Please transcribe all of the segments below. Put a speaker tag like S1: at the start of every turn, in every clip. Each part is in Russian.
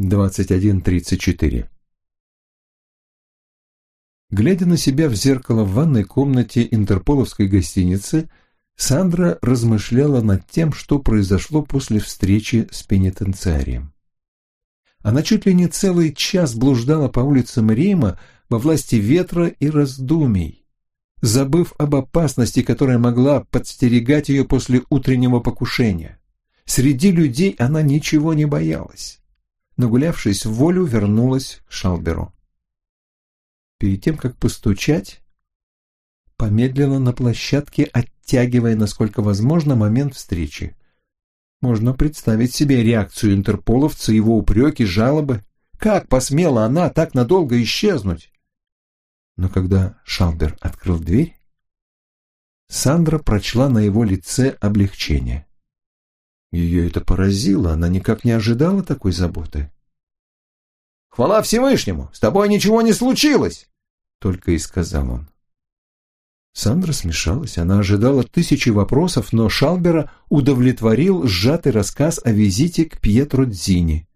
S1: 21.34 Глядя на себя в зеркало в ванной комнате интерполовской гостиницы, Сандра размышляла над тем, что произошло после встречи с пенитенциарием. Она чуть ли не целый час блуждала по улицам Рима во власти ветра и раздумий, забыв об опасности, которая могла подстерегать ее после утреннего покушения. Среди людей она ничего не боялась. Нагулявшись в волю, вернулась к Шалберу. Перед тем, как постучать, помедлила на площадке, оттягивая, насколько возможно, момент встречи. Можно представить себе реакцию интерполовца, его упреки, жалобы. Как посмела она так надолго исчезнуть? Но когда Шалбер открыл дверь, Сандра прочла на его лице облегчение. Ее это поразило, она никак не ожидала такой заботы. «Хвала Всевышнему! С тобой ничего не случилось!» Только и сказал он. Сандра смешалась, она ожидала тысячи вопросов, но Шалбера удовлетворил сжатый рассказ о визите к Пьетро Дзини.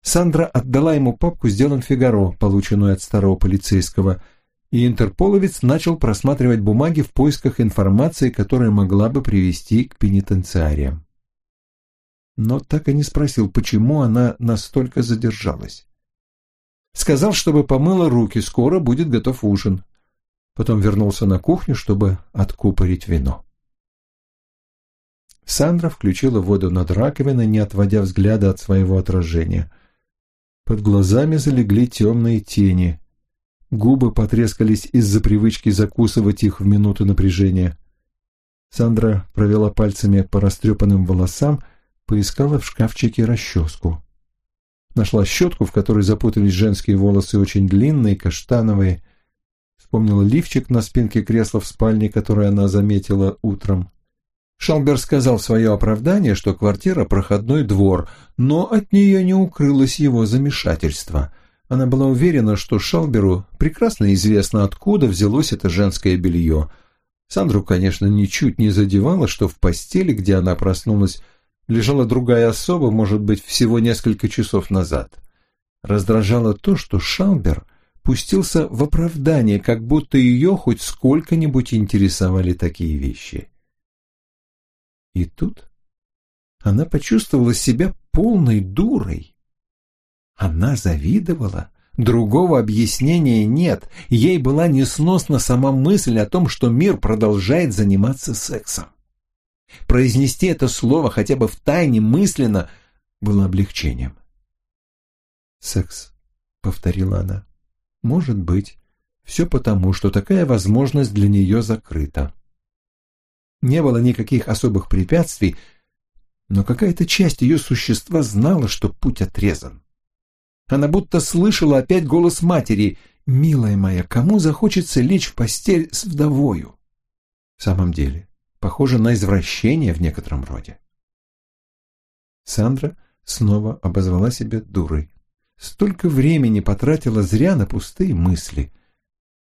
S1: Сандра отдала ему папку с делом Фигаро, полученную от старого полицейского, и интерполовец начал просматривать бумаги в поисках информации, которая могла бы привести к пенитенциариям. Но так и не спросил, почему она настолько задержалась. Сказал, чтобы помыла руки, скоро будет готов ужин потом вернулся на кухню, чтобы откупорить вино. Сандра включила воду над раковиной, не отводя взгляда от своего отражения. Под глазами залегли темные тени. Губы потрескались из-за привычки закусывать их в минуты напряжения. Сандра провела пальцами по растрепанным волосам, поискала в шкафчике расческу. Нашла щетку, в которой запутались женские волосы, очень длинные, каштановые, Вспомнила лифчик на спинке кресла в спальне, который она заметила утром. Шалбер сказал свое оправдание, что квартира – проходной двор, но от нее не укрылось его замешательство. Она была уверена, что Шалберу прекрасно известно, откуда взялось это женское белье. Сандру, конечно, ничуть не задевало, что в постели, где она проснулась, лежала другая особа, может быть, всего несколько часов назад. Раздражало то, что Шалбер – пустился в оправдание, как будто ее хоть сколько-нибудь интересовали такие вещи. И тут она почувствовала себя полной дурой. Она завидовала, другого объяснения нет, ей была несносна сама мысль о том, что мир продолжает заниматься сексом. Произнести это слово хотя бы в тайне мысленно было облегчением. «Секс», — повторила она. Может быть, все потому, что такая возможность для нее закрыта. Не было никаких особых препятствий, но какая-то часть ее существа знала, что путь отрезан. Она будто слышала опять голос матери «Милая моя, кому захочется лечь в постель с вдовою?» В самом деле, похоже на извращение в некотором роде. Сандра снова обозвала себя дурой. Столько времени потратила зря на пустые мысли.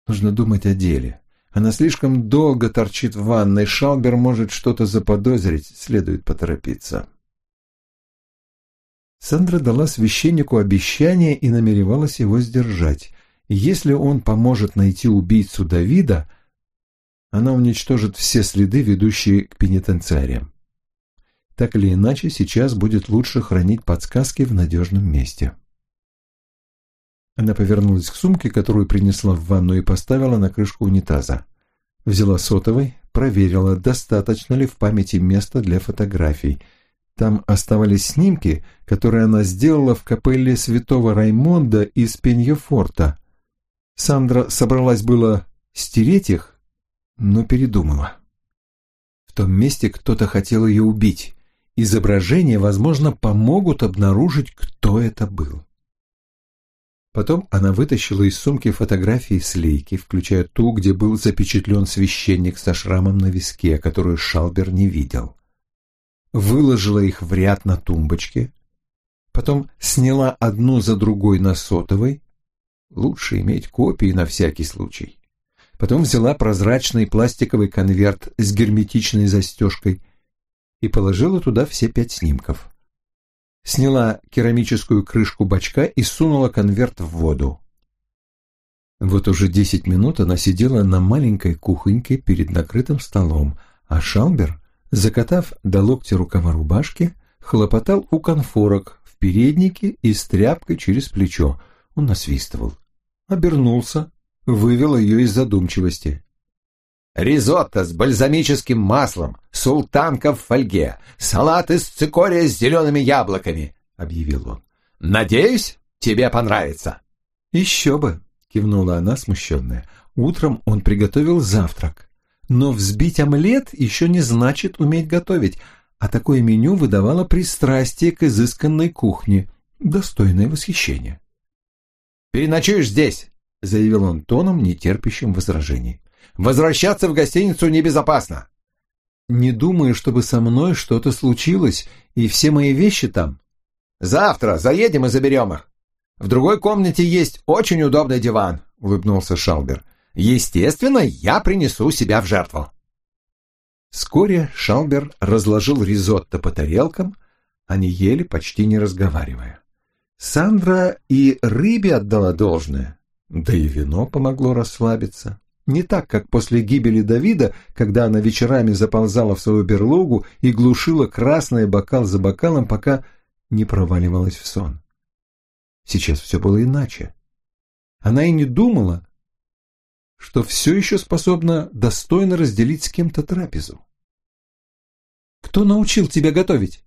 S1: Нужно думать о деле. Она слишком долго торчит в ванной, Шалбер может что-то заподозрить, следует поторопиться. Сандра дала священнику обещание и намеревалась его сдержать. Если он поможет найти убийцу Давида, она уничтожит все следы, ведущие к пенитенциариям. Так или иначе, сейчас будет лучше хранить подсказки в надежном месте. Она повернулась к сумке, которую принесла в ванну и поставила на крышку унитаза. Взяла сотовый, проверила, достаточно ли в памяти места для фотографий. Там оставались снимки, которые она сделала в капелле святого Раймонда из Пеньофорта. Сандра собралась было стереть их, но передумала. В том месте кто-то хотел ее убить. Изображения, возможно, помогут обнаружить, кто это был. Потом она вытащила из сумки фотографии слейки, включая ту, где был запечатлен священник со шрамом на виске, которую Шалбер не видел. Выложила их в ряд на тумбочке, потом сняла одну за другой на сотовой. Лучше иметь копии на всякий случай. Потом взяла прозрачный пластиковый конверт с герметичной застежкой и положила туда все пять снимков. сняла керамическую крышку бачка и сунула конверт в воду. Вот уже десять минут она сидела на маленькой кухоньке перед накрытым столом, а Шалбер, закатав до локтя рукава рубашки, хлопотал у конфорок в переднике и с тряпкой через плечо. Он насвистывал. Обернулся, вывел ее из задумчивости.
S2: Ризотто с бальзамическим маслом, султанка в фольге, салат из цикория с зелеными яблоками, — объявил он. Надеюсь, тебе понравится.
S1: Еще бы, — кивнула она, смущенная. Утром он приготовил завтрак. Но взбить омлет еще не значит уметь готовить, а такое меню выдавало пристрастие к изысканной кухне, достойное восхищения.
S2: «Переночуешь здесь», — заявил он тоном, нетерпящим возражений. Возвращаться в гостиницу небезопасно.
S1: Не думаю, чтобы со мной что-то случилось, и все мои вещи там.
S2: Завтра заедем и заберем их. В другой комнате есть очень удобный диван, улыбнулся Шалбер. Естественно, я принесу себя в жертву.
S1: Вскоре Шалбер разложил ризотто по тарелкам, они ели, почти не разговаривая. Сандра и рыбе отдала должное, да и вино помогло расслабиться. Не так, как после гибели Давида, когда она вечерами заползала в свою берлогу и глушила красный бокал за бокалом, пока не проваливалась в сон. Сейчас все было иначе. Она и не думала, что все еще способна достойно разделить с кем-то трапезу. «Кто научил тебя готовить?»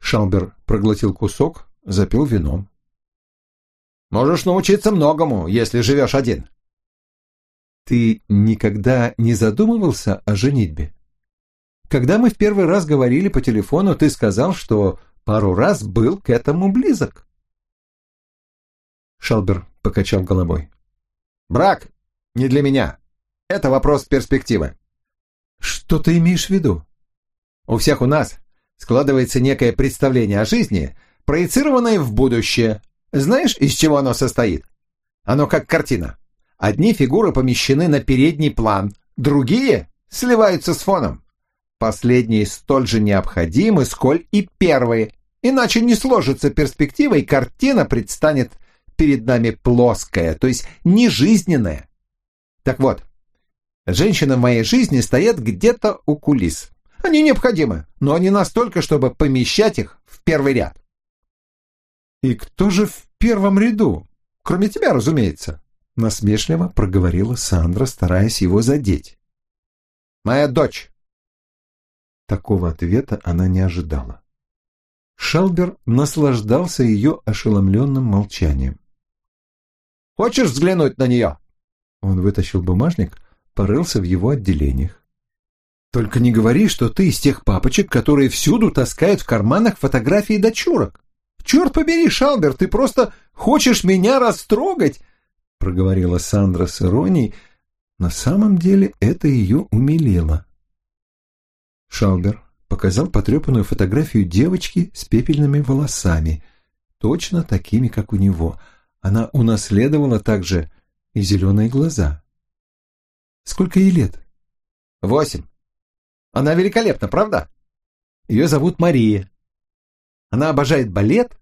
S1: Шалбер проглотил кусок, запил вином.
S2: «Можешь научиться многому, если живешь один.
S1: Ты никогда не задумывался о женитьбе? Когда мы в первый раз говорили по телефону, ты сказал, что пару раз был к этому близок. Шалбер покачал головой.
S2: Брак не для меня. Это вопрос перспективы.
S1: Что ты имеешь в виду?
S2: У всех у нас складывается некое представление о жизни, проецированное в будущее. Знаешь, из чего оно состоит? Оно как картина. Одни фигуры помещены на передний план, другие сливаются с фоном. Последние столь же необходимы, сколь и первые, иначе не сложится перспектива, и картина предстанет перед нами плоская, то есть нежизненная. Так вот, женщины в моей жизни стоят где-то у кулис. Они необходимы, но не настолько, чтобы помещать их в первый ряд.
S1: И кто же в первом ряду? Кроме тебя, разумеется. — насмешливо проговорила Сандра, стараясь его задеть.
S2: «Моя дочь!»
S1: Такого ответа она не ожидала. Шалбер наслаждался ее ошеломленным молчанием.
S2: «Хочешь взглянуть на нее?»
S1: Он вытащил бумажник, порылся в его отделениях. «Только не говори, что ты из тех папочек, которые всюду таскают в карманах фотографии дочурок. Черт побери, Шалбер, ты просто хочешь меня растрогать!» проговорила Сандра с иронией, на самом деле это ее умилило. Шалбер показал потрепанную фотографию девочки с пепельными волосами, точно такими, как у него. Она унаследовала также и зеленые глаза. Сколько ей лет?
S2: Восемь. Она великолепна, правда? Ее зовут Мария. Она обожает балет,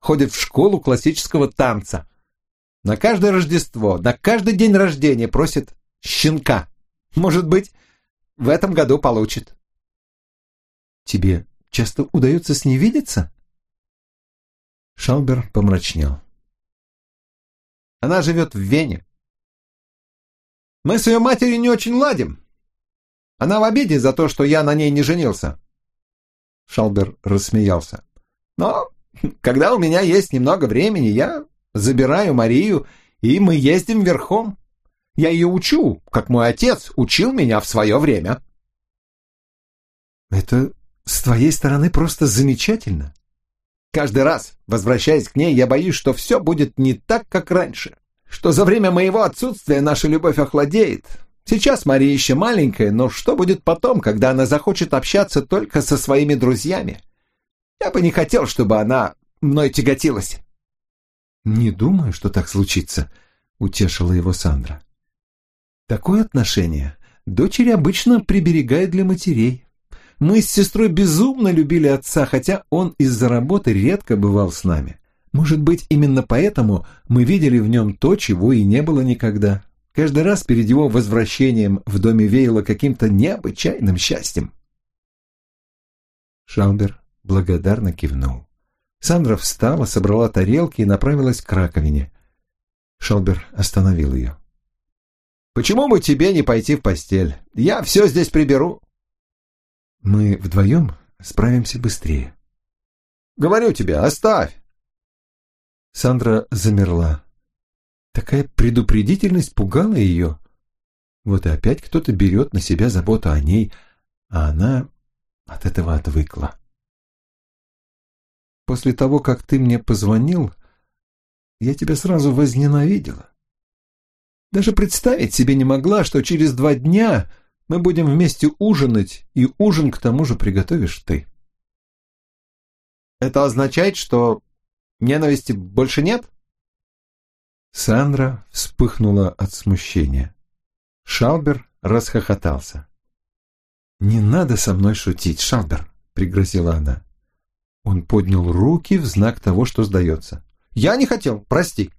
S2: ходит в школу классического танца. На каждое Рождество, на каждый день рождения просит щенка. Может быть, в этом году получит.
S1: Тебе часто удается с ней видеться? Шалбер помрачнел.
S2: Она живет в Вене. Мы с ее матерью не очень ладим. Она в обиде за то, что я на ней не женился. Шалбер рассмеялся. Но когда у меня есть немного времени, я забираю Марию, и мы ездим верхом. Я ее учу, как мой отец учил меня в свое время.
S1: Это с твоей стороны просто замечательно.
S2: Каждый раз, возвращаясь к ней, я боюсь, что все будет не так, как раньше. Что за время моего отсутствия наша любовь охладеет. Сейчас Мария еще маленькая, но что будет потом, когда она захочет общаться только со своими друзьями? Я бы не хотел, чтобы она мной тяготилась.
S1: «Не думаю, что так случится», — утешила его Сандра. «Такое отношение дочери обычно приберегают для матерей. Мы с сестрой безумно любили отца, хотя он из-за работы редко бывал с нами. Может быть, именно поэтому мы видели в нем то, чего и не было никогда. Каждый раз перед его возвращением в доме веяло каким-то необычайным счастьем. Шаубер благодарно кивнул. Сандра встала, собрала тарелки и направилась к раковине. Шалбер остановил ее.
S2: «Почему бы тебе не пойти в постель? Я все здесь приберу».
S1: «Мы вдвоем справимся быстрее».
S2: «Говорю тебе, оставь».
S1: Сандра замерла. Такая предупредительность пугала ее. Вот и опять кто-то берет на себя заботу о ней, а она от этого отвыкла. После того, как ты мне позвонил, я тебя сразу возненавидела. Даже представить себе не могла, что через два дня мы будем вместе ужинать, и ужин к тому же приготовишь ты.
S2: Это означает, что ненависти больше нет?
S1: Сандра вспыхнула от смущения. Шалбер расхохотался. «Не надо со мной шутить, Шалбер», — пригрозила она. Он поднял руки в знак того, что сдается.
S2: «Я не хотел, прости».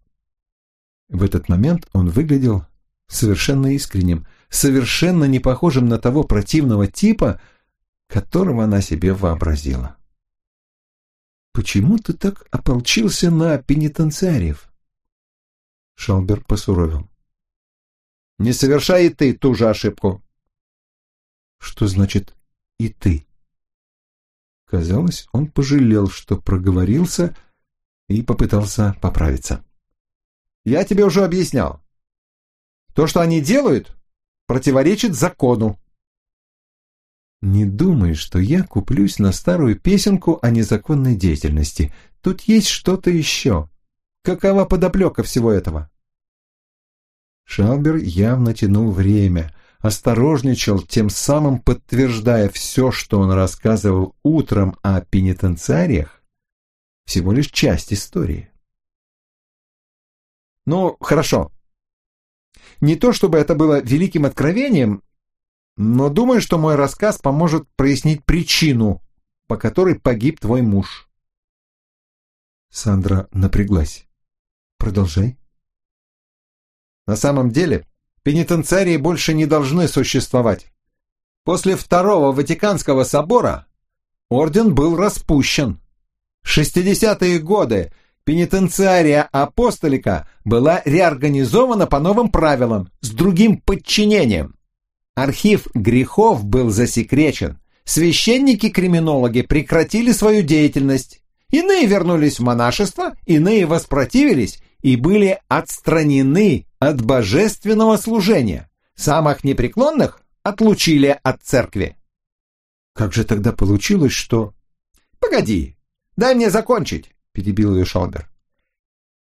S1: В этот момент он выглядел совершенно искренним, совершенно не похожим на того противного типа, которого она себе вообразила. «Почему ты так ополчился на пенитенциариев?» Шалбер посуровил.
S2: «Не совершай и ты ту же ошибку».
S1: «Что значит «и ты»?» Казалось, он пожалел, что проговорился и попытался поправиться.
S2: «Я тебе уже объяснял. То, что они делают, противоречит закону».
S1: «Не думай, что я куплюсь на старую песенку о незаконной деятельности. Тут есть что-то еще. Какова подоплека всего этого?» Шалбер явно тянул время – осторожничал, тем самым подтверждая все, что он рассказывал утром о пенитенциариях, всего лишь часть истории.
S2: Ну, хорошо. Не то чтобы это было великим откровением, но думаю, что мой рассказ поможет прояснить причину, по которой погиб твой муж.
S1: Сандра напряглась. Продолжай.
S2: На самом деле, пенитенциарии больше не должны существовать. После Второго Ватиканского собора орден был распущен. В 60-е годы пенитенциария апостолика была реорганизована по новым правилам, с другим подчинением. Архив грехов был засекречен. Священники-криминологи прекратили свою деятельность. Иные вернулись в монашество, иные воспротивились и были отстранены от божественного служения. Самых непреклонных отлучили от церкви.
S1: Как же тогда получилось, что...
S2: Погоди, дай мне закончить, перебил ее Шалбер.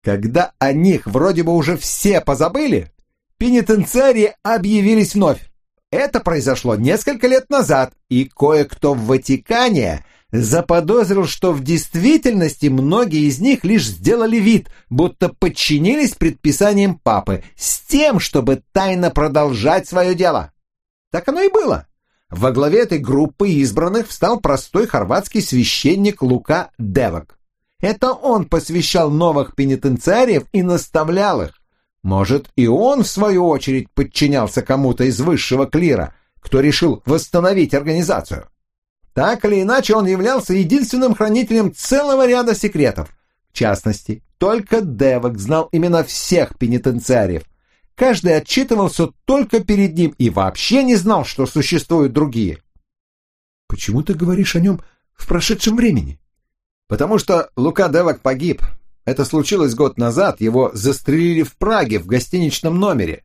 S2: Когда о них вроде бы уже все позабыли, пенитенциарии объявились вновь. Это произошло несколько лет назад, и кое-кто в Ватикане заподозрил, что в действительности многие из них лишь сделали вид, будто подчинились предписаниям папы, с тем, чтобы тайно продолжать свое дело. Так оно и было. Во главе этой группы избранных встал простой хорватский священник Лука Девок. Это он посвящал новых пенитенциариев и наставлял их. Может, и он, в свою очередь, подчинялся кому-то из высшего клира, кто решил восстановить организацию. Так или иначе, он являлся единственным хранителем целого ряда секретов. В частности, только Девок знал именно всех пенитенциариев. Каждый отчитывался только перед ним и вообще не знал, что существуют другие.
S1: «Почему ты говоришь о нем в прошедшем времени?»
S2: «Потому что Лука Девок погиб. Это случилось год назад, его застрелили в Праге в гостиничном номере.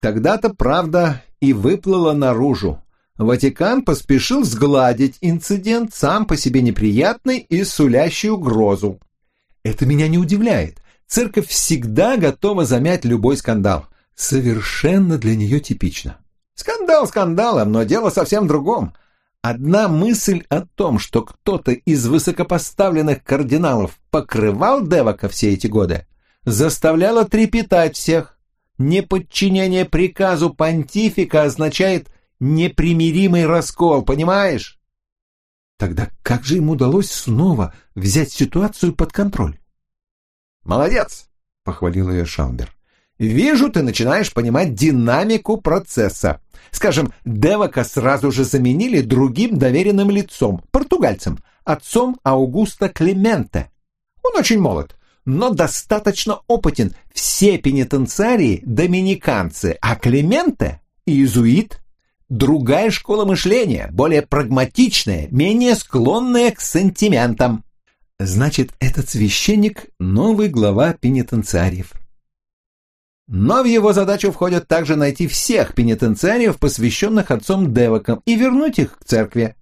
S2: Тогда-то правда и выплыла наружу. Ватикан поспешил сгладить инцидент, сам по себе неприятный и сулящий угрозу. Это меня не удивляет. Церковь всегда готова замять любой скандал. Совершенно для нее типично. Скандал скандалом, но дело совсем в другом. Одна мысль о том, что кто-то из высокопоставленных кардиналов покрывал Девока все эти годы, заставляла трепетать всех. Неподчинение приказу понтифика означает непримиримый раскол, понимаешь?
S1: Тогда как же им удалось снова взять ситуацию под контроль?
S2: «Молодец!» — похвалил ее Шамбер. «Вижу, ты начинаешь понимать динамику процесса. Скажем, Девака сразу же заменили другим доверенным лицом, португальцем, отцом Аугуста Клементе. Он очень молод, но достаточно опытен. Все пенитенциарии – доминиканцы, а Клементе – иезуит. Другая школа мышления, более прагматичная, менее склонная к сантиментам.
S1: Значит, этот священник – новый глава пенитенциариев.
S2: Но в его задачу входит также найти всех пенитенциариев, посвященных отцом Деваком, и вернуть их к церкви.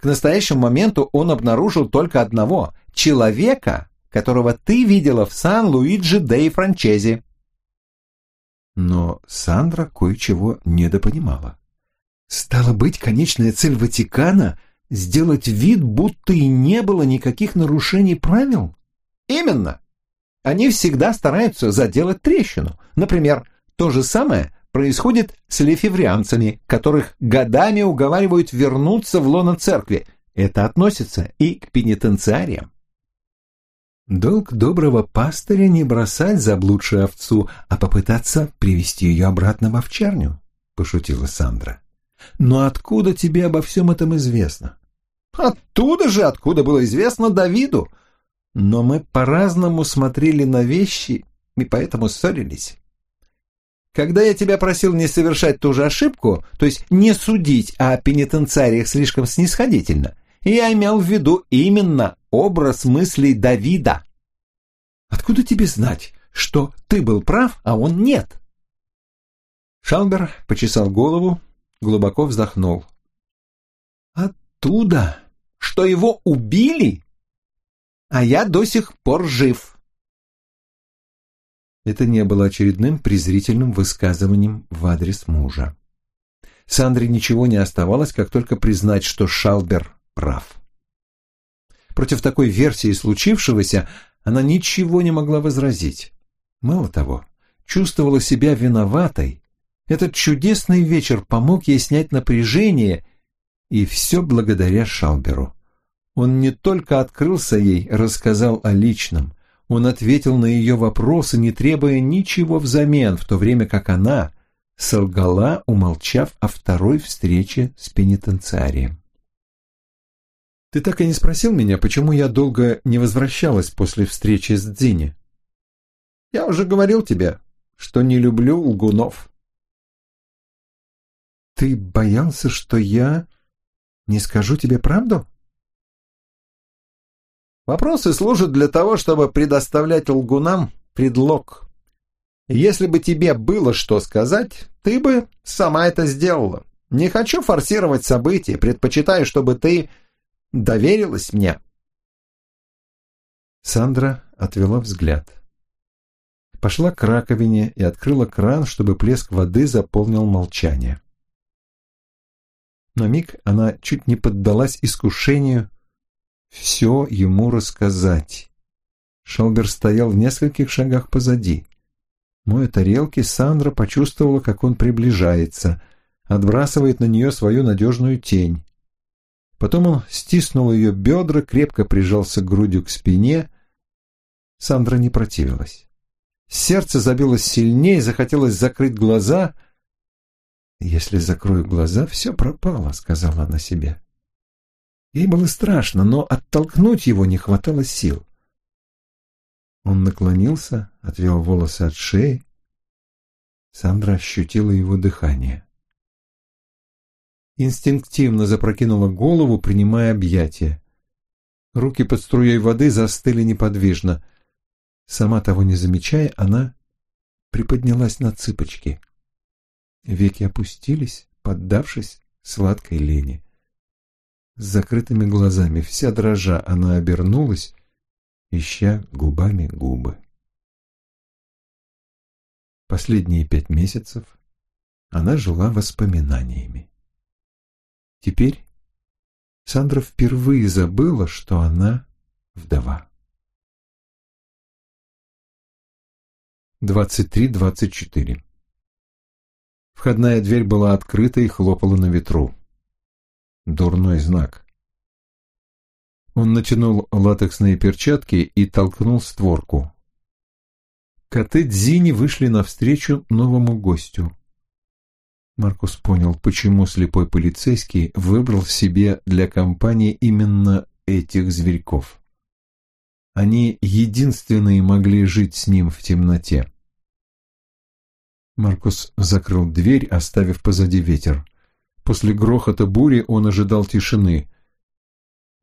S2: К настоящему моменту он обнаружил только одного – человека, которого ты видела в Сан-Луиджи Дей Франчези.
S1: Но Сандра кое-чего недопонимала. Стало быть, конечная цель Ватикана — сделать вид, будто и не было никаких нарушений правил?
S2: Именно. Они всегда стараются заделать трещину. Например, то же самое происходит с лефеврианцами, которых годами уговаривают вернуться в лоно церкви. Это относится и к пенитенциариям.
S1: Долг доброго пастыря не бросать заблудшую овцу, а попытаться привести ее обратно в овчарню, — пошутила Сандра. Но откуда тебе обо всем этом известно?
S2: Оттуда же, откуда было известно Давиду.
S1: Но мы по-разному смотрели на вещи и поэтому ссорились.
S2: Когда я тебя просил не совершать ту же ошибку, то есть не судить о пенитенциариях слишком снисходительно, я имел в виду именно образ мыслей Давида.
S1: Откуда тебе знать, что ты был прав, а он нет?
S2: Шалбер почесал голову, глубоко вздохнул. Оттуда, что его убили, а я до сих пор жив.
S1: Это не было очередным презрительным высказыванием в адрес мужа. Сандре ничего не оставалось, как только признать, что Шалбер прав. Против такой версии случившегося она ничего не могла возразить. Мало того, чувствовала себя виноватой. Этот чудесный вечер помог ей снять напряжение, и все благодаря Шалберу. Он не только открылся ей, рассказал о личном, он ответил на ее вопросы, не требуя ничего взамен, в то время как она солгала, умолчав о второй встрече с пенитенциарием. «Ты так и не спросил меня, почему я долго не возвращалась после встречи с Дзини?»
S2: «Я уже говорил тебе, что не люблю лгунов».
S1: «Ты боялся, что я не скажу тебе правду?»
S2: Вопросы служат для того, чтобы предоставлять лгунам предлог. Если бы тебе было что сказать, ты бы сама это сделала. Не хочу форсировать события, предпочитаю, чтобы ты доверилась мне.
S1: Сандра отвела взгляд. Пошла к раковине и открыла кран, чтобы плеск воды заполнил молчание. На миг она чуть не поддалась искушению все ему рассказать. Шалбер стоял в нескольких шагах позади. Моя тарелки, Сандра почувствовала, как он приближается, отбрасывает на нее свою надежную тень. Потом он стиснул ее бедра, крепко прижался грудью к спине. Сандра не противилась. Сердце забилось сильнее, захотелось закрыть глаза. «Если закрою глаза, все пропало», — сказала она себе. Ей было страшно, но оттолкнуть его не хватало сил. Он наклонился, отвел волосы от шеи. Сандра ощутила его дыхание. Инстинктивно запрокинула голову, принимая объятия. Руки под струей воды застыли неподвижно. Сама того не замечая, она приподнялась на цыпочки. Веки опустились, поддавшись сладкой лени. С закрытыми глазами, вся дрожа, она обернулась, ища губами губы. Последние пять месяцев она жила воспоминаниями. Теперь Сандра впервые забыла, что она вдова. 23-24 В Входная дверь была открыта и хлопала на ветру. Дурной знак. Он натянул латексные перчатки и толкнул створку. Коты Дзини вышли навстречу новому гостю. Маркус понял, почему слепой полицейский выбрал себе для компании именно этих зверьков. Они единственные могли жить с ним в темноте. Маркус закрыл дверь, оставив позади ветер. После грохота бури он ожидал тишины,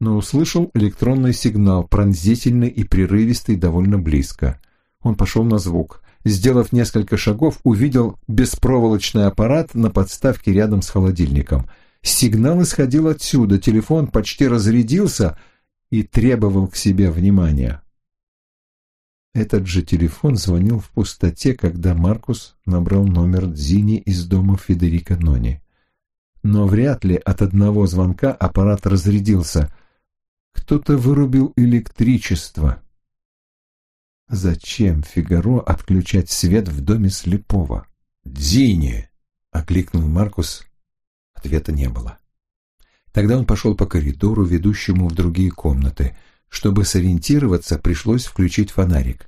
S1: но услышал электронный сигнал, пронзительный и прерывистый довольно близко. Он пошел на звук. Сделав несколько шагов, увидел беспроволочный аппарат на подставке рядом с холодильником. Сигнал исходил отсюда, телефон почти разрядился и требовал к себе внимания. Этот же телефон звонил в пустоте, когда Маркус набрал номер Дзини из дома Федерика Нони. Но вряд ли от одного звонка аппарат разрядился. Кто-то вырубил электричество. Зачем Фигаро отключать свет в доме слепого? «Дзини!» — окликнул Маркус. Ответа не было. Тогда он пошел по коридору, ведущему в другие комнаты. Чтобы сориентироваться, пришлось включить фонарик.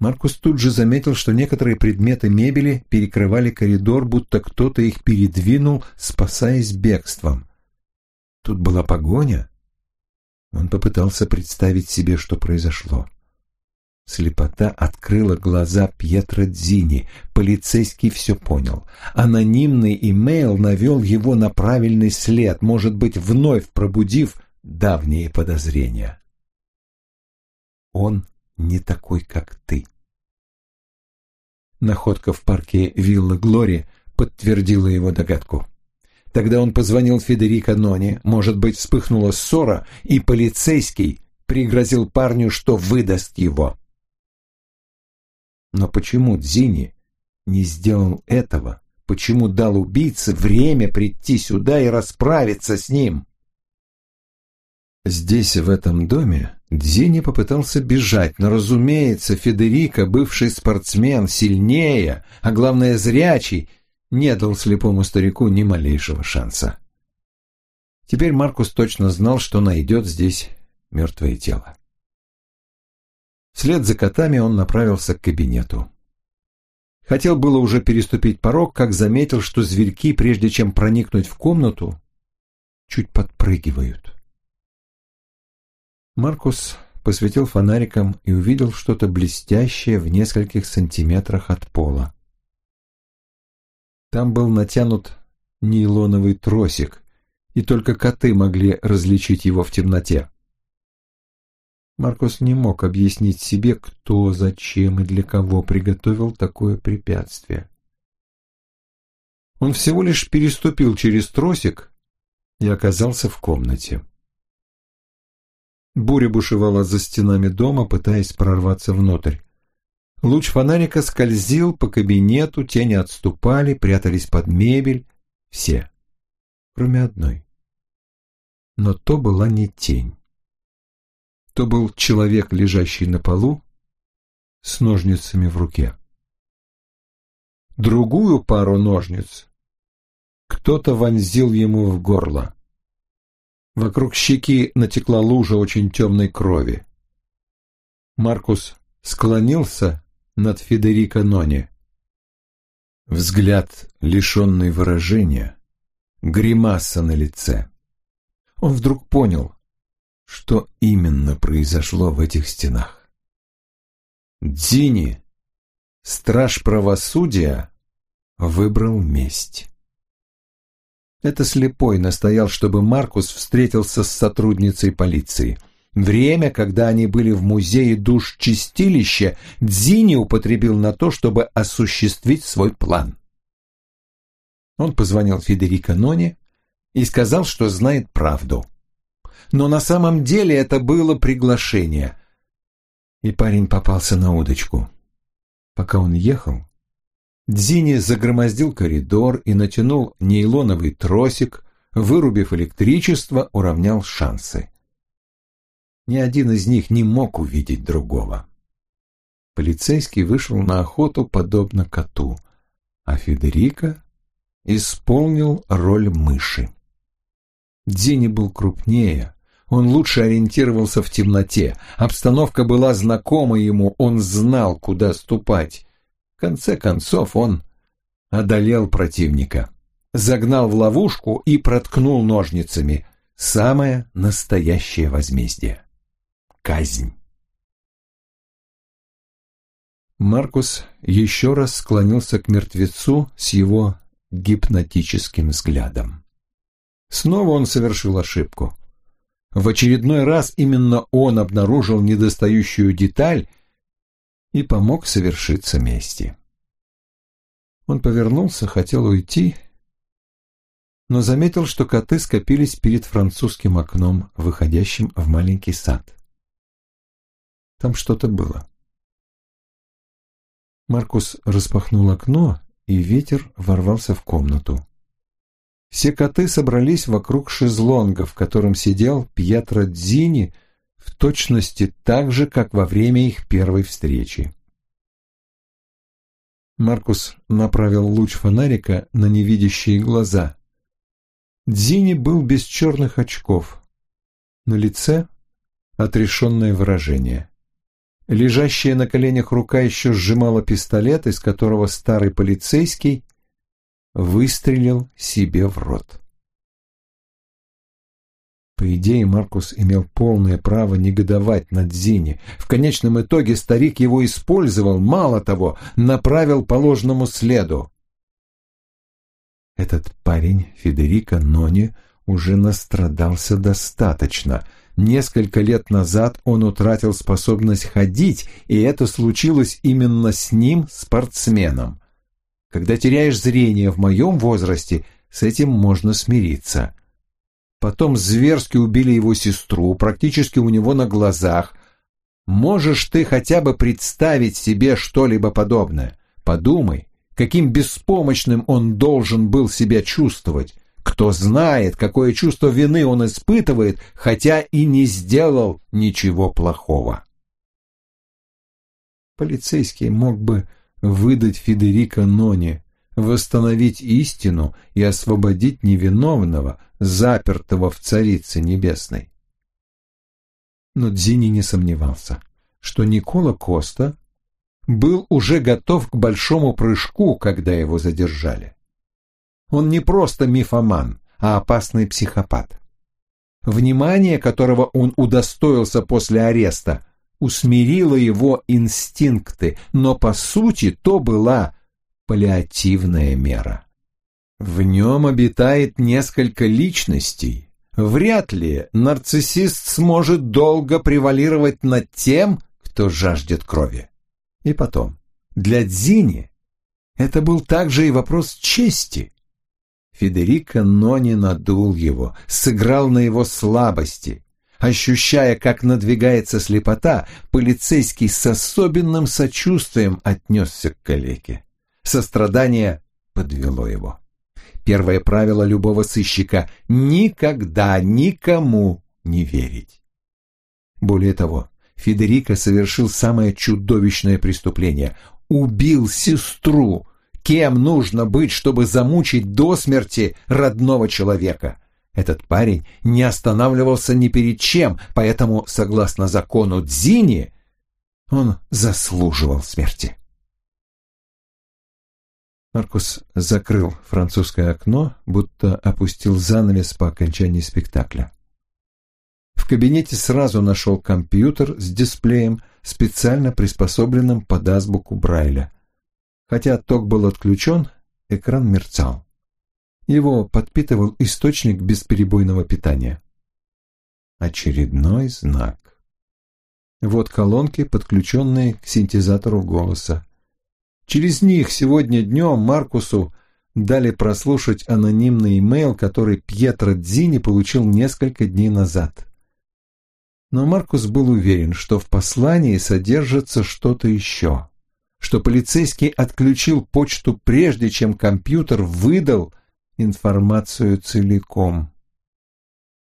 S1: Маркус тут же заметил, что некоторые предметы мебели перекрывали коридор, будто кто-то их передвинул, спасаясь бегством. Тут была погоня. Он попытался представить себе, что произошло. Слепота открыла глаза Пьетро Дзини. Полицейский все понял. Анонимный имейл навел его на правильный след, может быть, вновь пробудив давние подозрения. Он не такой, как ты. Находка в парке Вилла Глори подтвердила его догадку. Тогда он позвонил Федерико Нони, может быть, вспыхнула ссора, и полицейский пригрозил парню, что выдаст его. Но почему Дзини не сделал этого? Почему дал убийце время прийти сюда и расправиться с ним? Здесь, в этом доме, Дзини попытался бежать, но, разумеется, Федерико, бывший спортсмен, сильнее, а главное зрячий, не дал слепому старику ни малейшего шанса. Теперь Маркус точно знал, что найдет здесь мертвое тело. Вслед за котами он направился к кабинету. Хотел было уже переступить порог, как заметил, что зверьки, прежде чем проникнуть в комнату, чуть подпрыгивают. Маркус посветил фонариком и увидел что-то блестящее в нескольких сантиметрах от пола. Там был натянут нейлоновый тросик, и только коты могли различить его в темноте. Маркус не мог объяснить себе, кто, зачем и для кого приготовил такое препятствие. Он всего лишь переступил через тросик и оказался в комнате. Буря бушевала за стенами дома, пытаясь прорваться внутрь. Луч фонарика скользил по кабинету, тени отступали, прятались под мебель. Все, кроме одной. Но то была не тень то был человек, лежащий на полу, с ножницами в руке. Другую пару ножниц кто-то вонзил ему в горло. Вокруг щеки натекла лужа очень темной крови. Маркус склонился над Федерико Нони. Взгляд, лишенный выражения, гримаса на лице. Он вдруг понял, что именно произошло в этих стенах. Дзини, страж правосудия, выбрал месть. Это слепой настоял, чтобы Маркус встретился с сотрудницей полиции. Время, когда они были в музее душ чистилища, Дзини употребил на то, чтобы осуществить свой план. Он позвонил Федерико Нони и сказал, что знает правду но на самом деле это было приглашение. И парень попался на удочку. Пока он ехал, Дзини загромоздил коридор и натянул нейлоновый тросик, вырубив электричество, уравнял шансы. Ни один из них не мог увидеть другого. Полицейский вышел на охоту подобно коту, а Федерико исполнил роль мыши. Дини был крупнее, он лучше ориентировался в темноте, обстановка была знакома ему, он знал, куда ступать. Конце концов он одолел противника, загнал в ловушку и проткнул ножницами. Самое настоящее возмездие. Казнь. Маркус еще раз склонился к мертвецу с его гипнотическим взглядом. Снова он совершил ошибку. В очередной раз именно он обнаружил недостающую деталь и помог совершиться мести. Он повернулся, хотел уйти, но заметил, что коты скопились перед французским окном, выходящим в маленький сад. Там что-то было. Маркус распахнул окно, и ветер ворвался в комнату. Все коты собрались вокруг шезлонга, в котором сидел Пьетро Дзини, в точности так же, как во время их первой встречи. Маркус направил луч фонарика на невидящие глаза. Дзини был без черных очков. На лице отрешенное выражение. Лежащая на коленях рука еще сжимала пистолет, из которого старый полицейский выстрелил себе в рот. По идее, Маркус имел полное право негодовать над Зини. В конечном итоге старик его использовал, мало того, направил по ложному следу. Этот парень, Федерико Нони, уже настрадался достаточно — Несколько лет назад он утратил способность ходить, и это случилось именно с ним, спортсменом. Когда теряешь зрение в моем возрасте, с этим можно смириться. Потом зверски убили его сестру, практически у него на глазах. Можешь ты хотя бы представить себе что-либо подобное? Подумай, каким беспомощным он должен был себя чувствовать. Кто знает, какое чувство вины он испытывает, хотя и не сделал ничего плохого. Полицейский мог бы выдать Федерико Нони, восстановить истину и освободить невиновного, запертого в Царице Небесной. Но Дзини не сомневался, что Никола Коста был уже готов к большому прыжку, когда его задержали. Он не просто мифоман, а опасный психопат. Внимание, которого он удостоился после ареста, усмирило его инстинкты, но по сути то была паллиативная мера. В нем обитает несколько личностей. Вряд ли нарциссист сможет долго превалировать над тем, кто жаждет крови. И потом, для Дзини это был также и вопрос чести. Федерико Нони надул его, сыграл на его слабости. Ощущая, как надвигается слепота, полицейский с особенным сочувствием отнесся к калеке. Сострадание подвело его. Первое правило любого сыщика — никогда никому не верить. Более того, Федерико совершил самое чудовищное преступление — убил сестру, Кем нужно быть, чтобы замучить до смерти родного человека? Этот парень не останавливался ни перед чем, поэтому, согласно закону Дзини, он заслуживал смерти. Маркус закрыл французское окно, будто опустил занавес по окончании спектакля. В кабинете сразу нашел компьютер с дисплеем, специально приспособленным под азбуку Брайля. Хотя ток был отключен, экран мерцал. Его подпитывал источник бесперебойного питания. Очередной знак. Вот колонки, подключенные к синтезатору голоса. Через них сегодня днем Маркусу дали прослушать анонимный имейл, который Пьетро Дзини получил несколько дней назад. Но Маркус был уверен, что в послании содержится что-то еще что полицейский отключил почту прежде, чем компьютер выдал информацию целиком.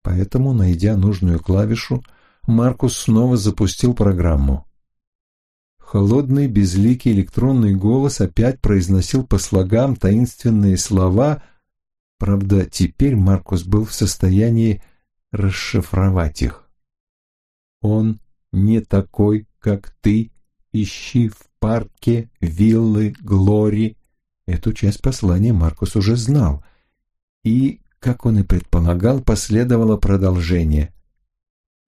S1: Поэтому, найдя нужную клавишу, Маркус снова запустил программу. Холодный, безликий электронный голос опять произносил по слогам таинственные слова, правда, теперь Маркус был в состоянии расшифровать их. «Он не такой, как ты, ищи в парке виллы Глори». Эту часть послания Маркус уже знал. И, как он и предполагал, последовало продолжение.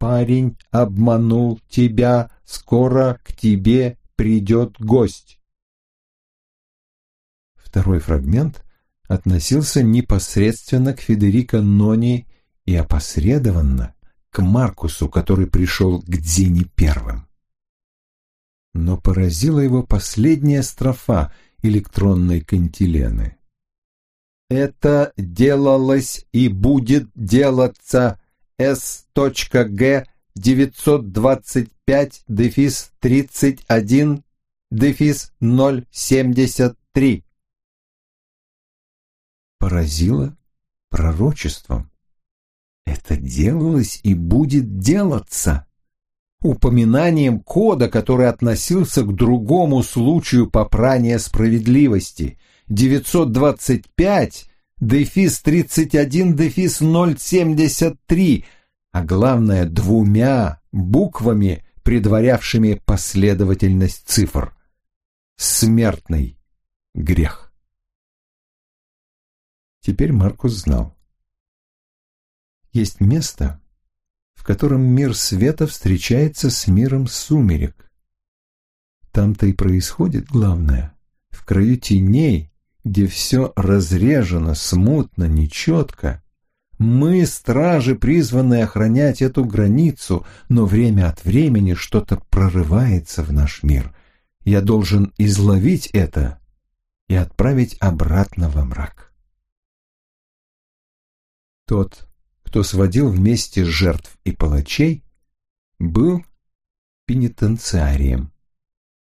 S1: «Парень обманул тебя, скоро к тебе придет гость». Второй фрагмент относился непосредственно к Федерико Нони и опосредованно к Маркусу, который пришел к Дзине первым. Но поразила его последняя строфа электронной кантилены. «Это делалось и будет делаться С.Г. 925 дефис 31 дефис 073». Поразило пророчеством. Это делалось и будет делаться. Упоминанием кода, который относился к другому случаю попрания справедливости. 925 дефис 31 дефис 073, а главное двумя буквами, предварявшими последовательность цифр. Смертный грех. Теперь Маркус знал есть место, в котором мир света встречается с миром сумерек. Там-то и происходит главное. В краю теней, где все разрежено, смутно, нечетко. Мы, стражи, призванные охранять эту границу, но время от времени что-то прорывается в наш мир. Я должен изловить это и отправить обратно во мрак. Тот, кто сводил вместе жертв и палачей, был пенитенциарием,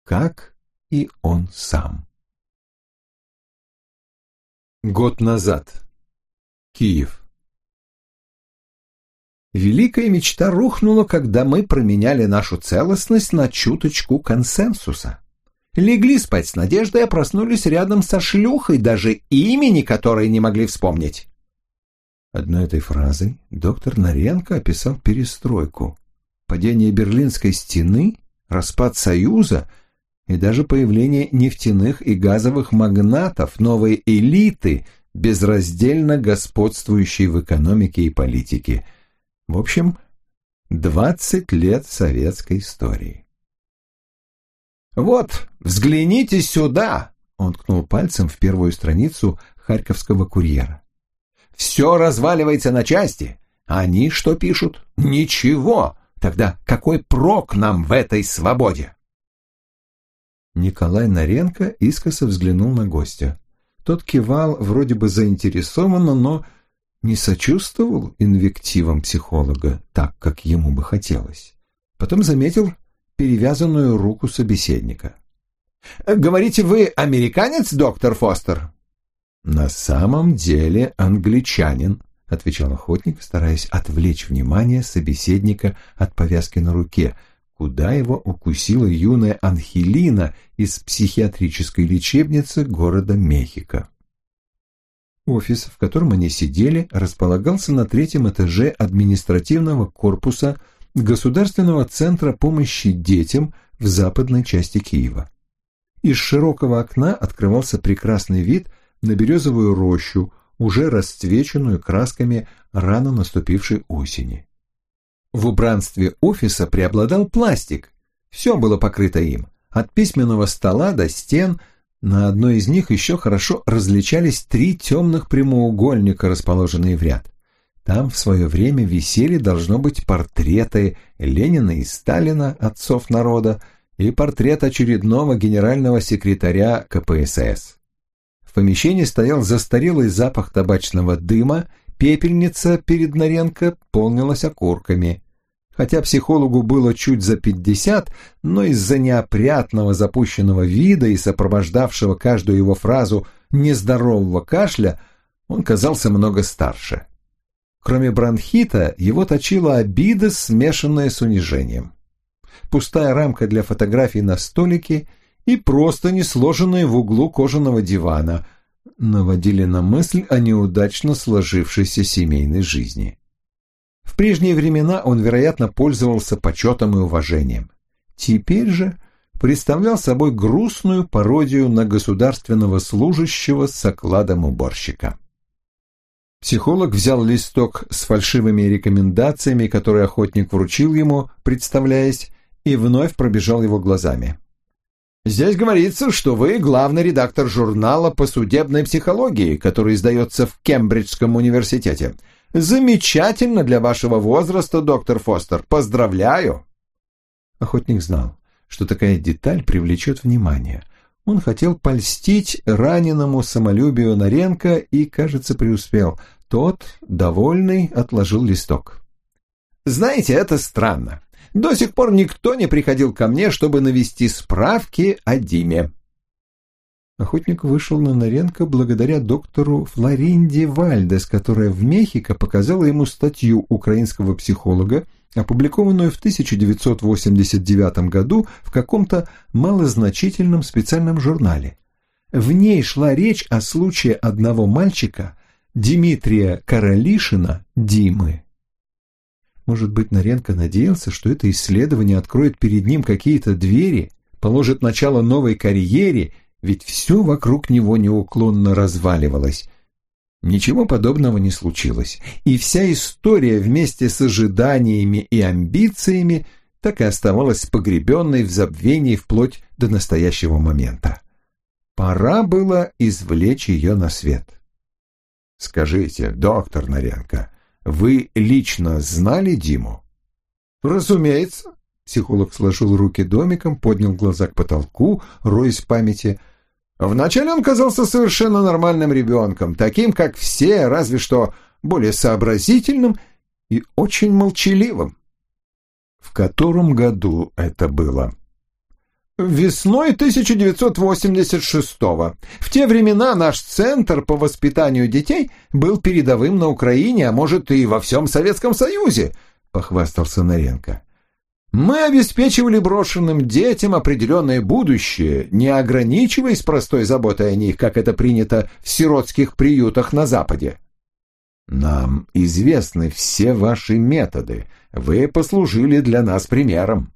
S1: как и он сам. Год назад. Киев. Великая мечта рухнула, когда мы променяли нашу целостность на чуточку консенсуса. Легли спать с надеждой, а проснулись рядом со шлюхой, даже имени которой не могли вспомнить. Одной этой фразой доктор Наренко описал перестройку, падение Берлинской стены, распад Союза и даже появление нефтяных и газовых магнатов, новой элиты, безраздельно господствующей в экономике и политике. В общем, 20 лет советской истории. «Вот, взгляните сюда!» — он ткнул пальцем в первую страницу Харьковского курьера. Все разваливается на части. Они что пишут? Ничего. Тогда какой прок нам в этой свободе? Николай Наренко искоса взглянул на гостя. Тот кивал вроде бы заинтересованно, но не сочувствовал инвективам психолога так, как ему бы хотелось. Потом заметил перевязанную руку собеседника. «Говорите, вы американец, доктор Фостер?» «На самом деле англичанин», — отвечал охотник, стараясь отвлечь внимание собеседника от повязки на руке, куда его укусила юная Анхелина из психиатрической лечебницы города Мехико. Офис, в котором они сидели, располагался на третьем этаже административного корпуса Государственного центра помощи детям в западной части Киева. Из широкого окна открывался прекрасный вид – на березовую рощу, уже расцвеченную красками рано наступившей осени. В убранстве офиса преобладал пластик. Все было покрыто им. От письменного стола до стен на одной из них еще хорошо различались три темных прямоугольника, расположенные в ряд. Там в свое время висели, должно быть, портреты Ленина и Сталина, отцов народа, и портрет очередного генерального секретаря КПСС помещении стоял застарелый запах табачного дыма, пепельница перед Наренко полнилась окурками. Хотя психологу было чуть за пятьдесят, но из-за неопрятного запущенного вида и сопровождавшего каждую его фразу нездорового кашля он казался много старше. Кроме бронхита, его точила обида, смешанная с унижением. пустая рамка для фотографий на столике и просто не сложенные в углу кожаного дивана наводили на мысль о неудачно сложившейся семейной жизни. В прежние времена он, вероятно, пользовался почетом и уважением. Теперь же представлял собой грустную пародию на государственного служащего с окладом уборщика. Психолог взял листок с фальшивыми рекомендациями, которые охотник вручил ему, представляясь, и вновь пробежал его глазами.
S2: «Здесь говорится, что вы главный редактор журнала по судебной психологии, который издается в Кембриджском университете. Замечательно для вашего возраста, доктор Фостер. Поздравляю!»
S1: Охотник знал, что такая деталь привлечет внимание. Он хотел польстить раненому самолюбию Наренко и, кажется, преуспел. Тот, довольный, отложил листок.
S2: «Знаете, это странно. До сих пор никто не приходил ко мне, чтобы навести справки о Диме».
S1: Охотник вышел на Наренко благодаря доктору Флоринде Вальдес, которая в Мехико показала ему статью украинского психолога, опубликованную в 1989 году в каком-то малозначительном специальном журнале. В ней шла речь о случае одного мальчика, Дмитрия Королишина, Димы. Может быть, Наренко надеялся, что это исследование откроет перед ним какие-то двери, положит начало новой карьере, ведь все вокруг него неуклонно разваливалось. Ничего подобного не случилось, и вся история вместе с ожиданиями и амбициями так и оставалась погребенной в забвении вплоть до настоящего момента. Пора было извлечь ее на свет. «Скажите, доктор Наренко, вы лично знали Диму?»
S2: «Разумеется».
S1: Психолог сложил руки домиком, поднял глаза к потолку, роясь в памяти.
S2: «Вначале он казался совершенно нормальным ребенком, таким, как все, разве что более сообразительным и очень молчаливым».
S1: «В котором году это было?»
S2: Весной 1986-го. В те времена наш центр по воспитанию детей был передовым на Украине, а может и во всем Советском Союзе, похвастался Наренко. Мы обеспечивали брошенным детям определенное будущее, не ограничиваясь простой заботой о них, как это принято в сиротских приютах на Западе.
S1: Нам известны все ваши методы. Вы послужили для нас примером.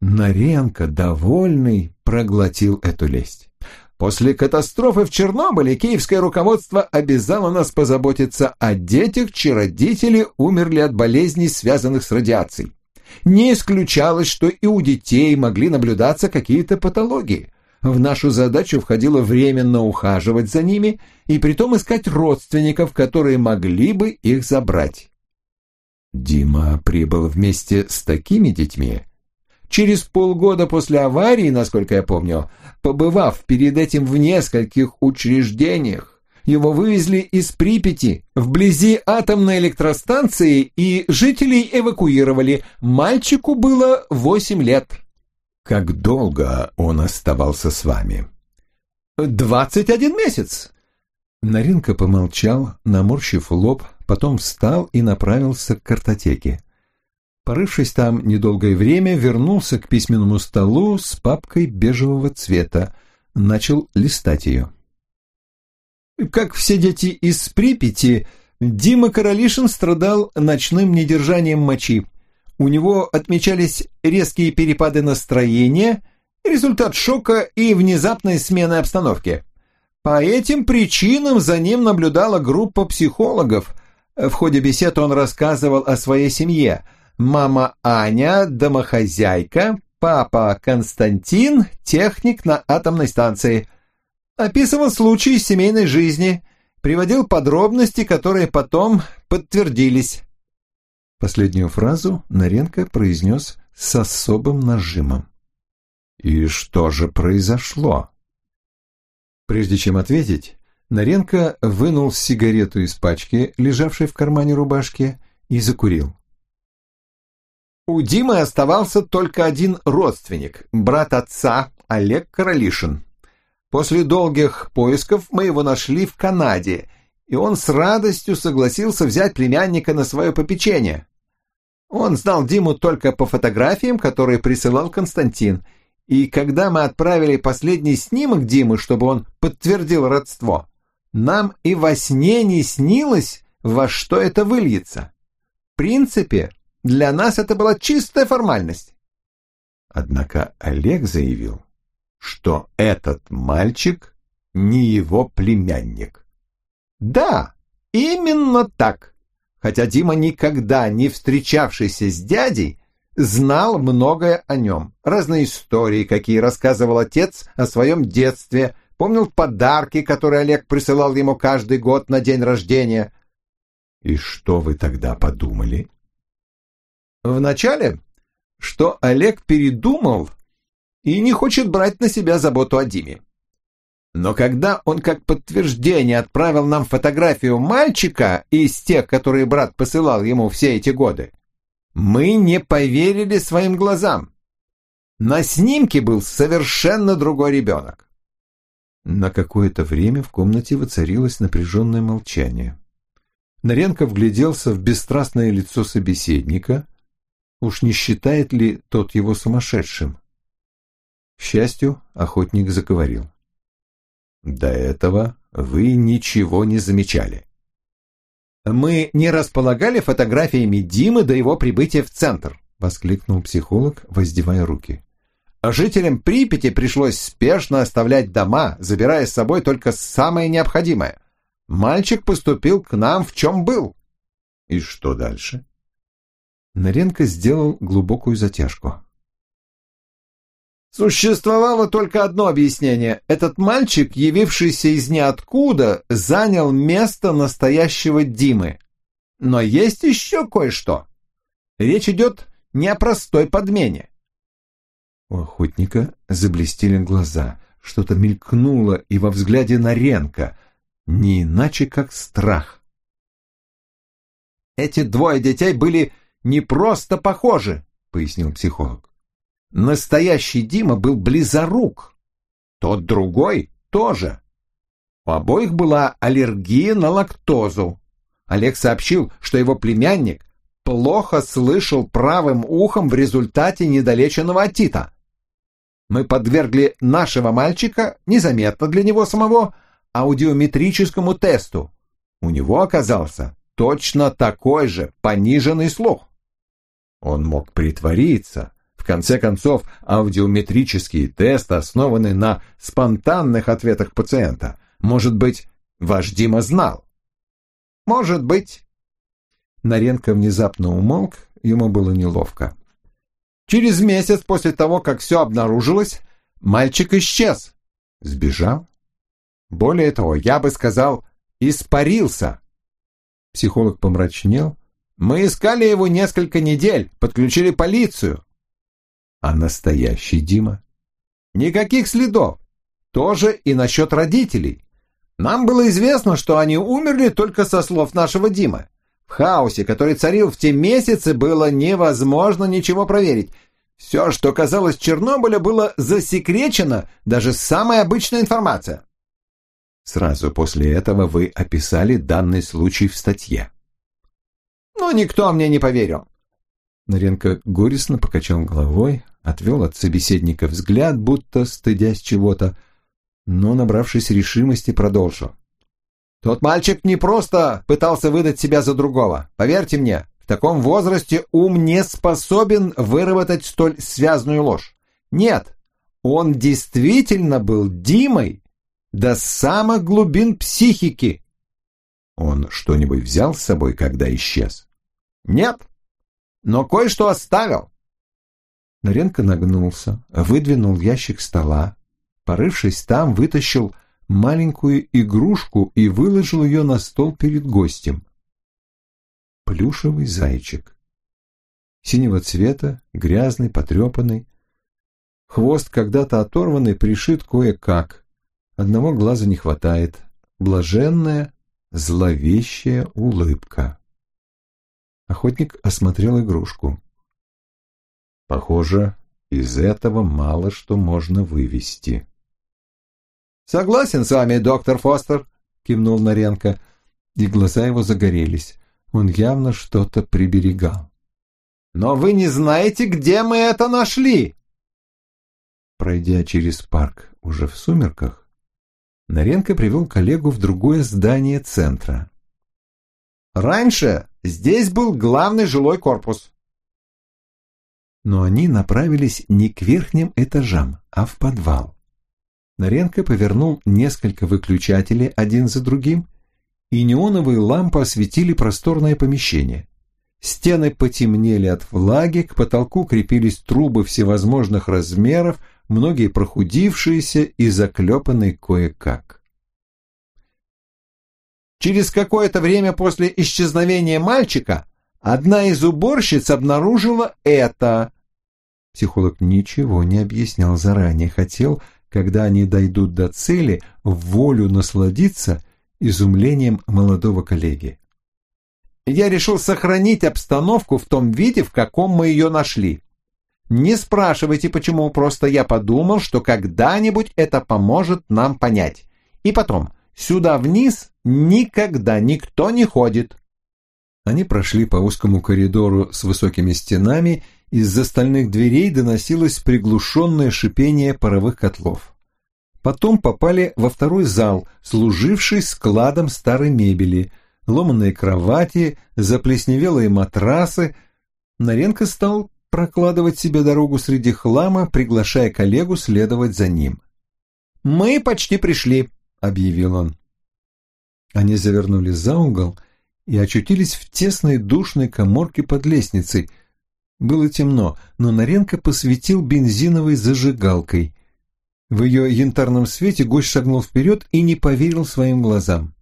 S1: Наренко, довольный, проглотил эту лесть.
S2: После катастрофы в Чернобыле киевское руководство обязало нас позаботиться о детях, чьи родители умерли от болезней, связанных с радиацией. Не исключалось, что и у детей могли наблюдаться какие-то патологии. В нашу задачу входило временно ухаживать за ними и притом искать родственников, которые могли бы их забрать.
S1: Дима прибыл вместе с такими детьми,
S2: Через полгода после аварии, насколько я помню, побывав перед этим в нескольких учреждениях, его вывезли из Припяти, вблизи атомной электростанции, и жителей эвакуировали. Мальчику было восемь лет.
S1: Как долго он оставался с вами?
S2: Двадцать один месяц.
S1: Наринка помолчал, наморщив лоб, потом встал и направился к картотеке. Порывшись там недолгое время, вернулся к письменному столу с папкой бежевого цвета, начал листать ее.
S2: Как все дети из Припяти, Дима Королишин страдал ночным недержанием мочи. У него отмечались резкие перепады настроения, результат шока и внезапной смены обстановки. По этим причинам за ним наблюдала группа психологов. В ходе бесед он рассказывал о своей семье – Мама Аня – домохозяйка, папа Константин – техник на атомной станции. Описывал случаи семейной жизни, приводил подробности, которые потом подтвердились.
S1: Последнюю фразу Наренко произнес с особым нажимом. «И что же произошло?» Прежде чем ответить, Наренко вынул сигарету из пачки, лежавшей в кармане рубашки, и закурил.
S2: У Димы оставался только один родственник, брат отца Олег Королишин. После долгих поисков мы его нашли в Канаде, и он с радостью согласился взять племянника на свое попечение. Он знал Диму только по фотографиям, которые присылал Константин, и когда мы отправили последний снимок Димы, чтобы он подтвердил родство, нам и во сне не снилось, во что это выльется. В принципе, для нас это была чистая формальность. Однако Олег заявил, что этот мальчик не его племянник. Да, именно так. Хотя Дима никогда не встречавшийся с дядей, знал многое о нем. Разные истории, какие рассказывал отец о своем детстве, помнил подарки, которые Олег присылал ему каждый год на день рождения. И что вы тогда подумали? Вначале, что Олег передумал и не хочет брать на себя заботу о Диме. Но когда он как подтверждение отправил нам фотографию мальчика из тех, которые брат посылал ему все эти годы, мы не поверили своим глазам. На снимке был совершенно другой ребенок.
S1: На какое-то время в комнате воцарилось напряженное молчание. Наренко вгляделся в бесстрастное лицо собеседника. Уж не считает ли тот его сумасшедшим? К счастью, охотник заговорил.
S2: До этого вы ничего не замечали. Мы не располагали фотографиями Димы до его прибытия в центр, воскликнул психолог, воздевая руки. Жителям Припяти пришлось спешно оставлять дома, забирая с собой только самое необходимое. Мальчик поступил к нам в чем был. И что дальше?
S1: Наренко сделал глубокую затяжку.
S2: Существовало только одно объяснение. Этот мальчик, явившийся из ниоткуда, занял место настоящего Димы. Но есть еще кое-что. Речь идет не о простой подмене.
S1: У охотника заблестели глаза. Что-то мелькнуло и во взгляде Наренко, не иначе как страх.
S2: «Эти двое детей были не просто похожи», — пояснил психолог. Настоящий Дима был близорук. Тот другой тоже. У обоих была аллергия на лактозу. Олег сообщил, что его племянник плохо слышал правым ухом в результате недолеченного отита. Мы подвергли нашего мальчика, незаметно для него самого, аудиометрическому тесту. У него оказался точно такой же пониженный слух. Он мог притвориться, в конце концов, аудиометрические тесты основаны на спонтанных ответах пациента. Может быть, ваш Дима знал? Может быть.
S1: Наренко внезапно умолк, ему было неловко.
S2: Через месяц после того, как все обнаружилось, мальчик исчез. Сбежал? Более того, я бы сказал, испарился.
S1: Психолог помрачнел.
S2: Мы искали его несколько недель, подключили полицию. А настоящий Дима? Никаких следов. Тоже и насчет родителей. Нам было известно, что они умерли только со слов нашего Димы. В хаосе, который царил в те месяцы, было невозможно ничего проверить. Все, что казалось Чернобыля, было засекречено, даже самая обычная информация. Сразу после этого вы описали данный случай в статье. Но никто мне не поверил.
S1: Наренко горестно покачал головой, отвел от собеседника взгляд, будто стыдясь чего-то, но, набравшись решимости, продолжил.
S2: «Тот мальчик не просто пытался выдать себя за другого. Поверьте мне, в таком возрасте ум не способен выработать столь связную ложь. Нет, он действительно был Димой до самых глубин психики».
S1: «Он что-нибудь взял с собой, когда исчез?»
S2: «Нет, но кое-что оставил.
S1: Наренко нагнулся, выдвинул ящик стола, порывшись там, вытащил маленькую игрушку и выложил ее на стол перед гостем. Плюшевый зайчик. Синего цвета, грязный, потрепанный. Хвост, когда-то оторванный, пришит кое-как. Одного глаза не хватает. Блаженная, зловещая улыбка. Охотник осмотрел игрушку. Похоже, из этого мало что можно вывести.
S2: «Согласен с вами, доктор Фостер», — кивнул Наренко,
S1: и глаза его загорелись. Он явно что-то приберегал.
S2: Но вы не знаете, где мы это нашли!»
S1: Пройдя через парк уже в сумерках, Наренко привел коллегу в другое здание центра.
S2: «Раньше здесь был главный жилой корпус».
S1: Но они направились не к верхним этажам, а в подвал. Наренко повернул несколько выключателей один за другим, и неоновые лампы осветили просторное помещение. Стены потемнели от влаги, к потолку крепились трубы всевозможных размеров, многие прохудившиеся и заклепанные кое-как.
S2: Через какое-то время после исчезновения мальчика одна из уборщиц обнаружила это.
S1: Психолог ничего не объяснял заранее, хотел, когда они дойдут до цели, волю насладиться изумлением молодого коллеги.
S2: Я решил сохранить обстановку в том виде, в каком мы ее нашли. Не спрашивайте, почему, просто я подумал, что когда-нибудь это поможет нам понять. И потом, сюда вниз никогда никто не ходит.
S1: Они прошли по узкому коридору с высокими стенами, из-за стальных дверей доносилось приглушенное шипение паровых котлов. Потом попали во второй зал, служивший складом старой мебели, ломаные кровати, заплесневелые матрасы. Наренко стал прокладывать себе дорогу среди хлама, приглашая коллегу следовать за ним.
S2: «Мы почти пришли», — объявил он.
S1: Они завернули за угол и очутились в тесной душной коморке под лестницей. Было темно, но Наренко посветил бензиновой зажигалкой. В ее янтарном свете гость шагнул вперед и не поверил своим глазам.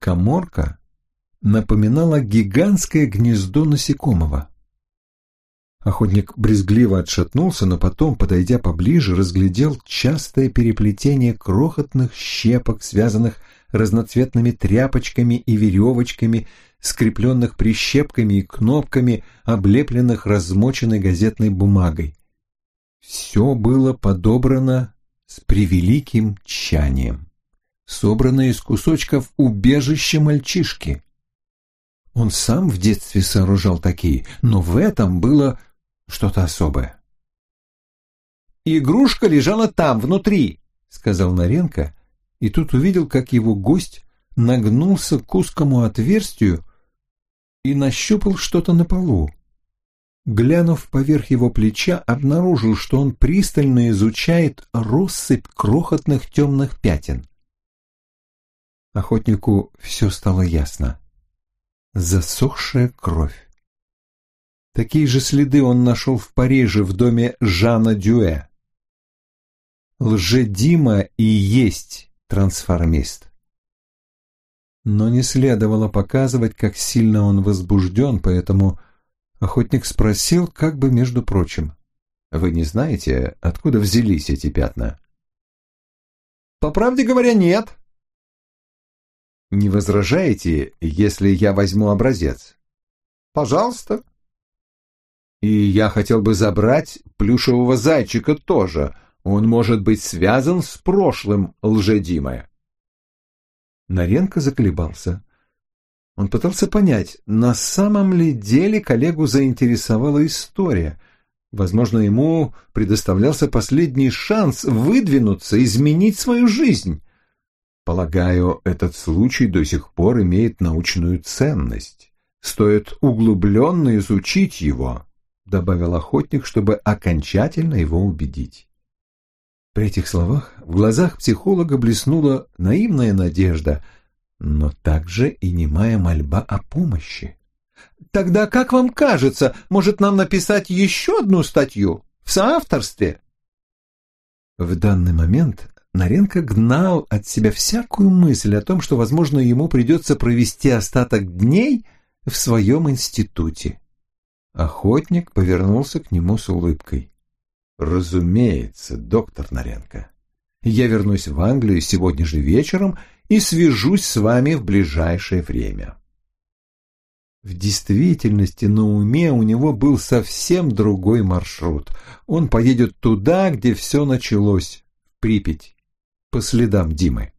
S1: Коморка напоминала гигантское гнездо насекомого. Охотник брезгливо отшатнулся, но потом, подойдя поближе, разглядел частое переплетение крохотных щепок, связанных разноцветными тряпочками и веревочками, скрепленных прищепками и кнопками, облепленных размоченной газетной бумагой. Все было подобрано с превеликим тщанием, собрано из кусочков убежища мальчишки. Он сам в детстве сооружал такие, но в этом было что-то особое.
S2: «Игрушка лежала там, внутри», — сказал
S1: Наренко, и тут увидел, как его гость нагнулся к узкому отверстию и нащупал что-то на полу глянув поверх его плеча, обнаружил, что он пристально изучает россыпь крохотных темных пятен. Охотнику все стало ясно. Засохшая кровь. Такие же следы он нашел в Париже в доме Жана Дюэ. Лжедима и есть трансформист. Но не следовало показывать, как сильно он возбужден, поэтому Охотник спросил, как бы между прочим. «Вы не знаете, откуда взялись эти пятна?»
S2: «По правде говоря, нет».
S1: «Не возражаете, если я возьму образец?»
S2: «Пожалуйста».
S1: «И я хотел бы забрать плюшевого зайчика тоже. Он может быть связан с прошлым лжедимая». Наренко заколебался. Он пытался понять, на самом ли деле коллегу заинтересовала история. Возможно, ему предоставлялся последний шанс выдвинуться, изменить свою жизнь. Полагаю, этот случай до сих пор имеет научную ценность. Стоит углубленно изучить его, добавил охотник, чтобы окончательно его убедить. При этих словах в глазах психолога блеснула наивная надежда – но также и немая мольба о помощи.
S2: «Тогда, как вам кажется, может нам написать еще одну статью в соавторстве?»
S1: В данный момент Наренко гнал от себя всякую мысль о том, что, возможно, ему придется провести остаток дней в своем институте. Охотник повернулся к нему с улыбкой. «Разумеется, доктор Наренко. Я вернусь в Англию сегодня же вечером и свяжусь с вами в ближайшее время. В действительности на уме у него был совсем другой маршрут. Он поедет туда, где все началось, в Припять, по следам Димы.